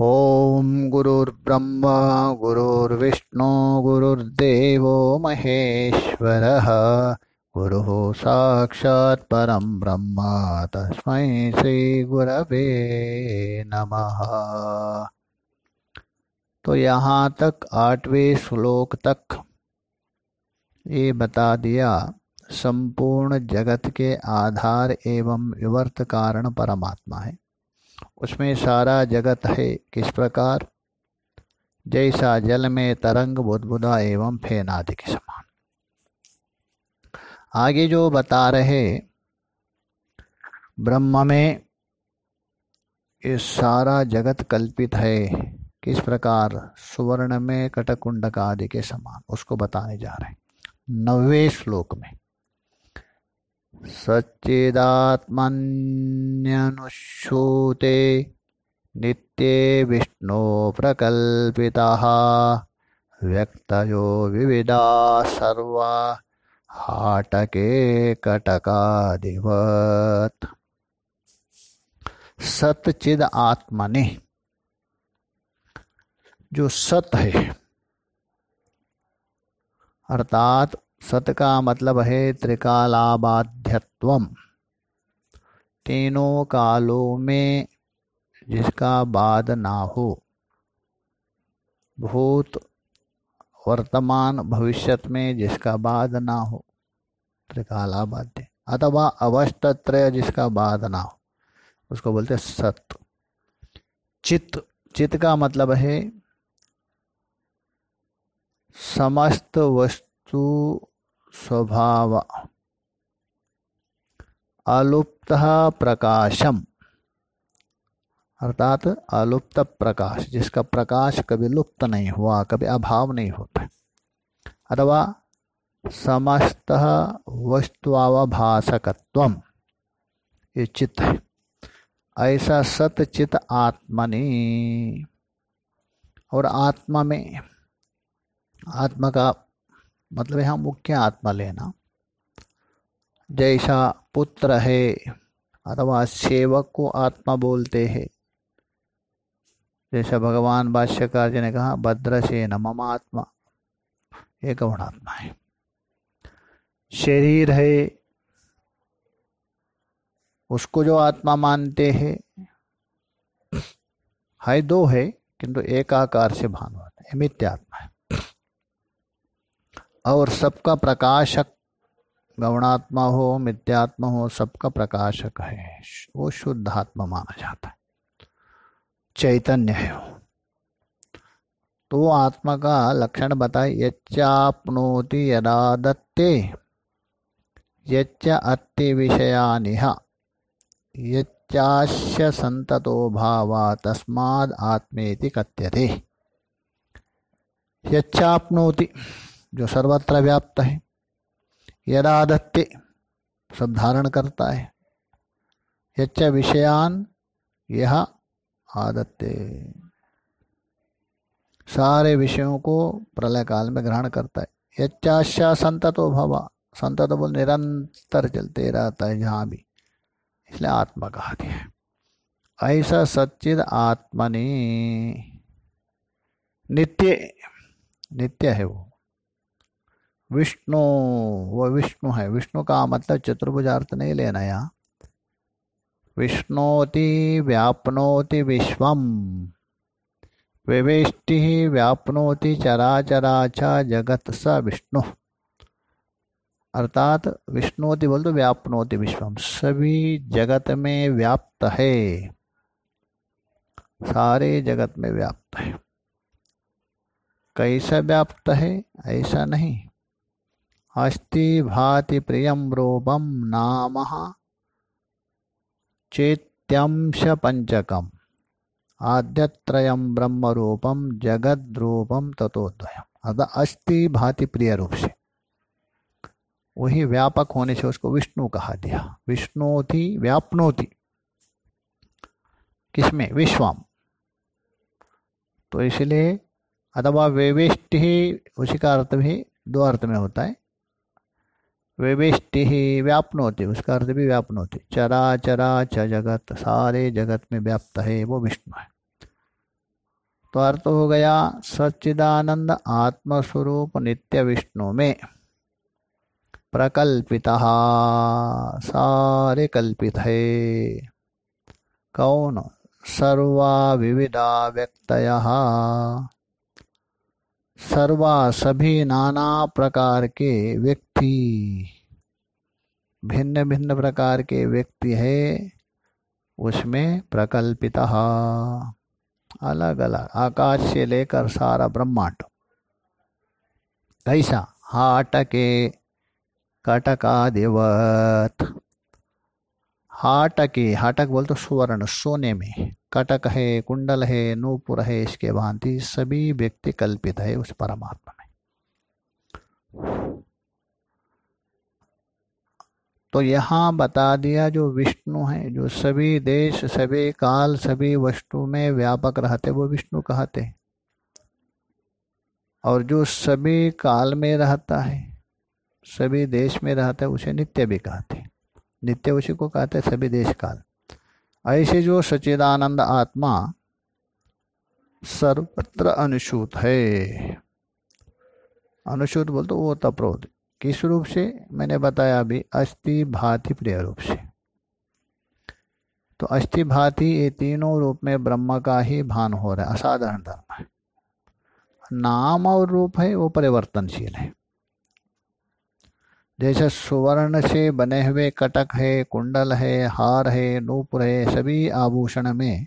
ॐ गुरुर्ब्रह्मा, गुरुर्विष्णु, गुरुर्देवो महेश्वरः। गुरुः साक्षात् परं ब्रह्म, तस्मै श्रीगुरवे नमः। तो यहाँ तक आठवें श्लोक तक ये बता दिया, संपूर्ण जगत के आधार एवं विवर्त कारण परमात्मा है। उसमें सारा जगत है। किस प्रकार? जैसा जल में तरंग बुदबुदा एवं फेन आदि के समान। आगे जो बता रहे, ब्रह्म में ये सारा जगत कल्पित है। किस प्रकार? सुवर्ण में कटकुंडक आदि के समान। उसको बताने जा रहे हैं। नवे श्लोक में। सच्चिदात्मन्यनुश्रूते नित्ये विष्णो प्रकल्पिताः। व्यक्तयो विविधा सर्वा हाटके कटकादिवत्। सतचिद आत्मनि, जो सत है, अर्थात सत का मतलब है त्रिकालाबाध्यत्वम। तीनों कालों में जिसका बाद ना हो, भूत वर्तमान भविष्यत में जिसका बाद ना हो, त्रिकालाबाध्य। अथवा अवस्थत्रय जिसका बाद ना हो, उसको बोलते सत चित्त चित्त का मतलब है समस्त वस्तु स्वभाव। अलुप्त प्रकाशम। अर्थात अलुप्त प्रकाश, जिसका प्रकाश कभी लुप्त नहीं हुआ, कभी अभाव नहीं होता। अथवा समस्त वस्तुअवभाषकत्व ये चित्त है। ऐसा सतचित आत्मनि। और आत्मा में, आत्मा का मतलब यहाँ मुख्य आत्मा लेना। जैसा पुत्र है, अथवा सेवक को आत्मा बोलते हैं। जैसा भगवान भाष्यकार जी ने कहा भद्र से न मम आत्मा एक आत्मा है? शरीर है, उसको जो आत्मा मानते हैं। है दो है, किंतु एक आकार से भान है मित्य आत्मा है। और सबका प्रकाशक गौणात्मा हो, मिथ्यात्मा हो, सबका प्रकाशक है। वो शुद्ध आत्मा माना जाता है। चैतन्य है वो। तो आत्मा का लक्षण बताए, यच्चापनोति यदा दत्ते यच्च अत्ति विषयानिह यच्चास्य संततो भावा तस्माद आत्मेति कथ्यते। यच्चापनोति जो सर्वत्र व्याप्त है यदा दत्ते सब धारण करता है। यच्च विषयान यह आदत्ते। सारे विषयों को प्रलय काल में ग्रहण करता है। यच्चाशा संततो भवा। संतत बोल निरंतर चलते रहता है जहाँ भी। इसलिए आत्मा कहा दिया ऐसा सच्चिद आत्मनि। नित्य नित्य है वो। विष्णु, वो विष्णु है। विष्णु का मतलब चतुर्भुज अर्थ नहीं लेना यहाँ। विष्णोति व्यापनोति विश्वम। विवेष्टि व्यापनोति चराचरा च जगत स विष्णु। अर्थात विष्णुति बोल तो व्यापनोति विश्वम। सभी जगत में व्याप्त है। सारे जगत में व्याप्त है। कैसा व्याप्त है? ऐसा नहीं। अस्ति भाति प्रियम रूपम नाम चेत्यंश पंचकम आद्यत्रयम ब्रह्म रूपम जगद रूपम अतः अस्ति भाति प्रिय रूप से वही व्यापक होने से उसको विष्णु कहा दिया। विष्णु थी व्यापनोति। किसमें? विश्वम। तो इसलिए अथवा वेविष्ट ही, उसी का अर्थ भी दो अर्थ में होता है। वेविष्टि ही व्यापनोति उसका अर्थ भी व्यापनोति। चरा चरा च जगत, सारे जगत में व्याप्त है वो विष्णु। है तो अर्थ हो गया सच्चिदानंद आत्मस्वरूप नित्य विष्णु में प्रकल्पिता, सारे कल्पित है। कौन? सर्वा विविधा व्यक्त सर्वा सभी नाना प्रकार के व्यक्ति भिन्न भिन्न प्रकार के व्यक्ति है, उसमें प्रकल्पित। अलग अलग आकाश से लेकर सारा ब्रह्मांड। कैसा? हाटके कटकादिवत। हाटके, हाटक बोल तो सुवर्ण, सोने में। कटक है, कुंडल है, नूपुर है, इसके भांति सभी व्यक्ति कल्पित है उस परमात्मा में। तो यहाँ बता दिया जो विष्णु है, जो सभी देश, सभी काल, सभी वस्तु में व्यापक रहते, वो विष्णु कहते और जो सभी काल में रहता है, सभी देश में रहता है, उसे नित्य भी कहते नित्य उसी को कहते हैं, सभी देश काल। ऐसे जो सच्चिदानंद आत्मा सर्वत्र अनुसूत है। अनुसूत बोलते तो वो तप्रोध किस रूप से? मैंने बताया अभी, अस्थि, भाति, प्रिय रूप से। तो अस्थि, भाति, ये तीनों रूप में ब्रह्म का ही भान हो रहा है, असाधारण धर्म है। नाम और रूप है, वो परिवर्तनशील है। जैसे सुवर्ण से बने हुए कटक है, कुंडल है, हार है, नूपुर है, सभी आभूषण में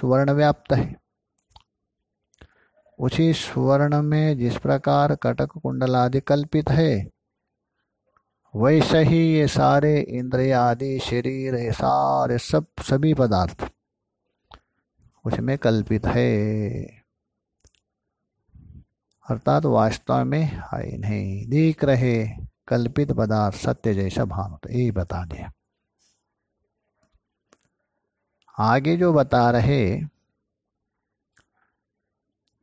सुवर्ण व्याप्त है। उसी सुवर्ण में जिस प्रकार कटक, कुंडल आदि कल्पित है वैसे ही ये सारे इंद्रिय आदि, शरीर, ये सारे सब, सभी पदार्थ उसमें कल्पित है। अर्थात वास्तव में है नहीं, दिख रहे कल्पित पदार्थ सत्य जैसा भान होता यही बता दिया। आगे जो बता रहे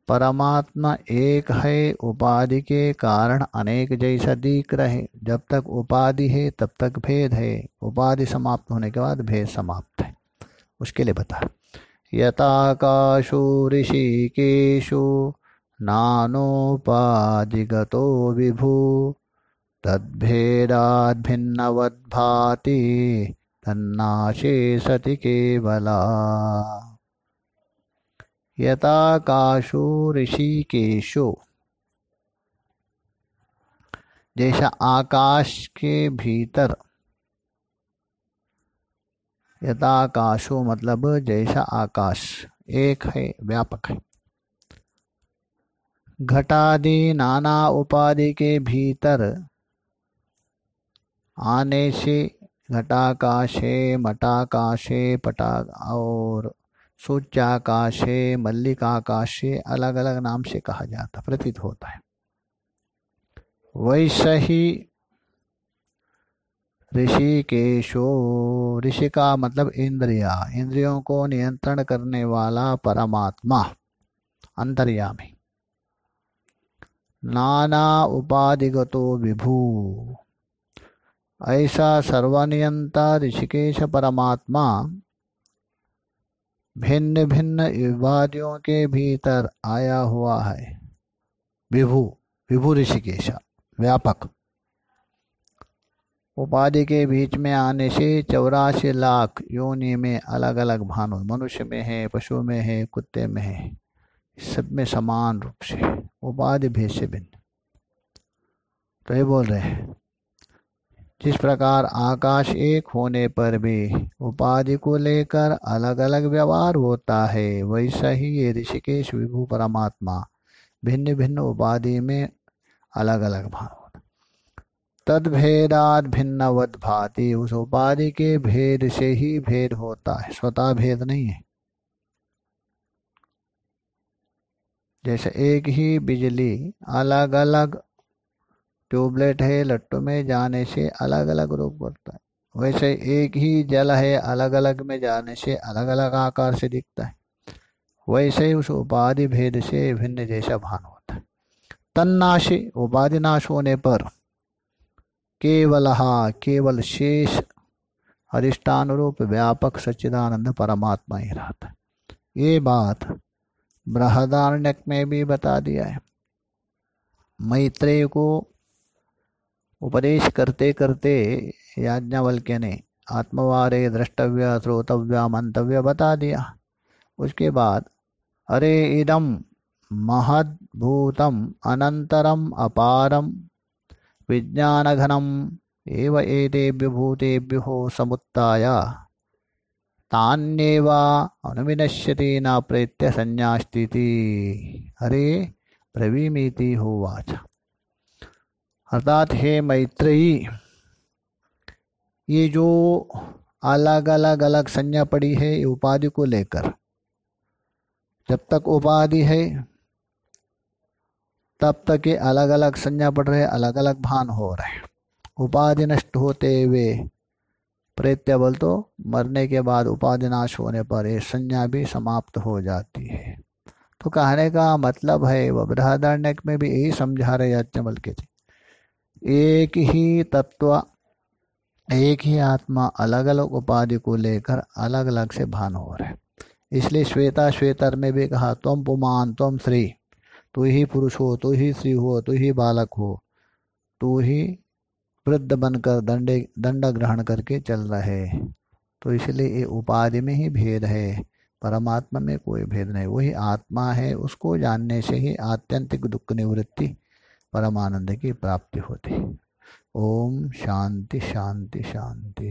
परमात्मा एक है, उपाधि के कारण अनेक जैसा दिख रहे। जब तक उपाधि है, तब तक भेद है। उपाधि समाप्त होने के बाद भेद समाप्त है। उसके लिए बता। यथाकाशो ऋषिकेशु, नानोपाधिगतो विभू, तद्भेदाद्भिन्नवद्भाति, तन्नाशे सति केवला। यथाकाशो ऋषिकेशो। जैसा आकाश के भीतर यथाकाशो मतलब जैसा आकाश, एक है, व्यापक है। घटादि नाना उपाधि के भीतर, आने से घटाकाशे, मटाकाशे, पटा और सूच्याकाशे मल्लिकाकाशे अलग अलग नाम से कहा जाता, प्रतीत होता है। वैसे ही ऋषिकेशो, ऋषि का मतलब इंद्रिया, इंद्रियों को नियंत्रण करने वाला परमात्मा, अंतर्यामी। नाना उपाधिगतो विभू, ऐसा सर्वनियंता ऋषिकेश परमात्मा भिन्न भिन्न युवादियों के भीतर आया हुआ है। विभु विभु ऋषिकेश, व्यापक। उपाधि के बीच में आने से चौरासी लाख योनि में अलग अलग भानु, मनुष्य में है, पशु में है, कुत्ते में है, सब में समान रूप से उपाधि भेद से भिन्न। तो ये बोल रहे हैं जिस प्रकार आकाश एक होने पर भी उपाधि को लेकर अलग अलग व्यवहार होता है वैसा ही ये ऋषिकेश विभु परमात्मा। भिन्न भिन्न उपाधि में अलग अलग भाव तद भेदात भिन्नवत भाति, उस उपाधि के भेद से ही भेद होता है, स्वतः भेद नहीं है। जैसे एक ही बिजली अलग अलग ट्यूबलाइट है, लट्टू में जाने से अलग अलग रूप बढ़ता है। वैसे एक ही जल है अलग अलग में जाने से अलग अलग आकार से दिखता है। वैसे ही उस उपाधि भेद से भिन्न जैसा भान होता है। तन्नाशी, उपाधि नाश होने पर केवल हा, केवल शेष अधिष्ठान रूप व्यापक सच्चिदानंद परमात्मा ही रहता है। ये बात बृहदारण्यक में भी बता दिया है। मैत्रेय को उपदेश करते करते याज्ञवल्क्य ने आत्मवारे द्रष्टव्य श्रोतव्य मंतव्य बता दिया। उसके बाद, अरे इदम महद्भूतम अनंतरम अपारम विज्ञानघनम एव एतेभ्य भूतेभ्यो समुत्थाय तान्येव अनुविनश्यति न प्रेत्य संन्यास्तीति। अरे ब्रवीमीति होवाच अर्थात हे मैत्रेयी। ये जो अलग अलग अलग संज्ञा पड़ी है, ये उपाधि को लेकर। जब तक उपाधि है, तब तक ये अलग अलग संज्ञा पड़ रहे अलग अलग भान हो रहे उपाधि नष्ट होते हुए प्रेत्य बल तो मरने के बाद उपाधि नाश होने पर ये संज्ञा भी समाप्त हो जाती है। तो कहने का मतलब है, वह बृहदारण्य में भी यही समझा रहे याज्ञवल के थे एक ही तत्व, एक ही आत्मा अलग अलग उपाधि को लेकर अलग अलग से भान हो रहे। इसलिए श्वेता श्वेतर में भी कहा, तुम पुमान, तुम श्री तू ही पुरुष हो, तू ही स्त्री हो, तू ही बालक हो, तू ही वृद्ध बनकर दंडे, दंड ग्रहण करके चल रहे। तो इसलिए ये उपाधि में ही भेद है, परमात्मा में कोई भेद नहीं। वही आत्मा है, उसको जानने से ही आत्यंतिक दुख निवृत्ति परमानंद की प्राप्ति होती। है ओम शांति शांति शांति।